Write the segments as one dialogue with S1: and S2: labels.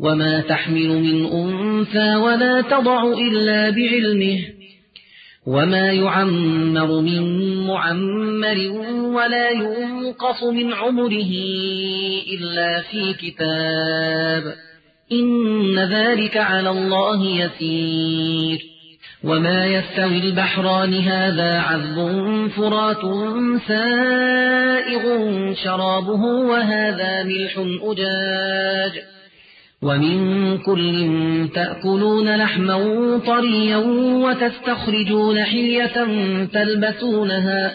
S1: وما تحمل من أنثى ولا تضع إلا بعلمه وما يعمر من معمر ولا ينقص من عمره إلا في كتاب إن ذلك على الله يسير وما يستوي البحران هذا عذب فرات سائغ شرابه وهذا ملح أجاج ومن كل تأكلون لحما طريا وتستخرجون حلية تلبسونها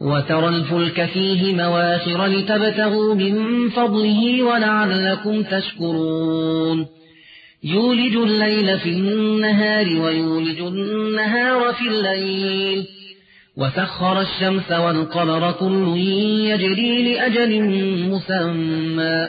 S1: وترى الفلك فيه مواخر لتبتغوا من فضله ولعلكم تشكرون. يولج الليل في النهار ويولج النهار في الليل. وسخر الشمس والقمر كل يجري لأجل مسمى.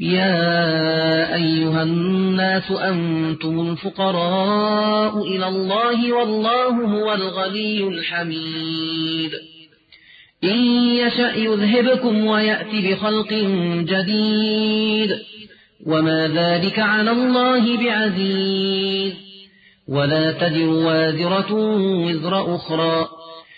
S1: يا أيها الناس أنتم الفقراء إلى الله والله هو الغني الحميد. إن يشأ يذهبكم ويأتي بخلق جديد. وما ذلك على الله بعزيز. ولا تدر وازرة وزر أخرى.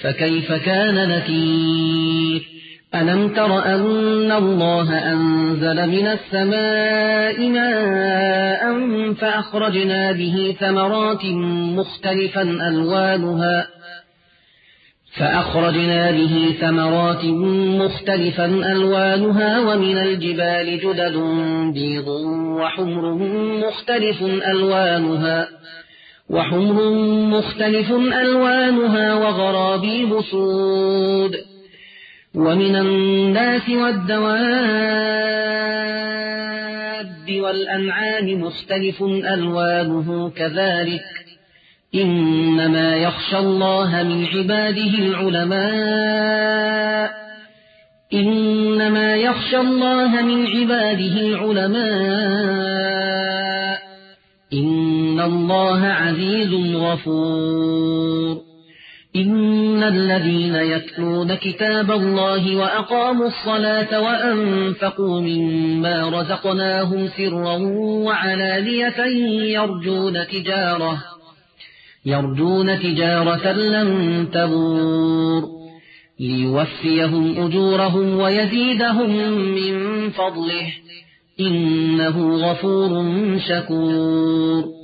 S1: فكيف كان نكير؟ ألم تر أن الله أنزل من السماء ماء فأخرجنا به ثمرات مختلفا ألوانها فأخرجنا به ثمرات مختلفا ألوانها ومن الجبال جدد بيض وحمر مختلف ألوانها وحمر مختلف ألوانها وغرابيب سود ومن الناس والدواب والأنعام مختلف ألوانه كذلك إنما يخشى الله من عباده العلماء إنما يخشى الله من عباده العلماء إن الله عزيز غفور إن الذين يتلون كتاب الله وأقاموا الصلاة وأنفقوا مما رزقناهم سرا وعلانية يرجون تجارة يرجون تجارة لن تبور ليوفيهم أجورهم ويزيدهم من فضله إنه غفور شكور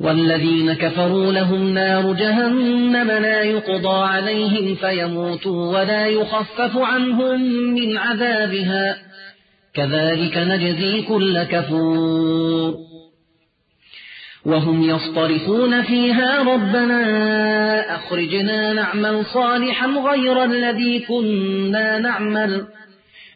S1: والذين كفروا لهم نار جهنم لا يقضى عليهم فيموتوا ولا يخفف عنهم من عذابها. كذلك نجزي كل كفور. وهم يصطرخون فيها ربنا أخرجنا نعمل صالحا غير الذي كنا نعمل.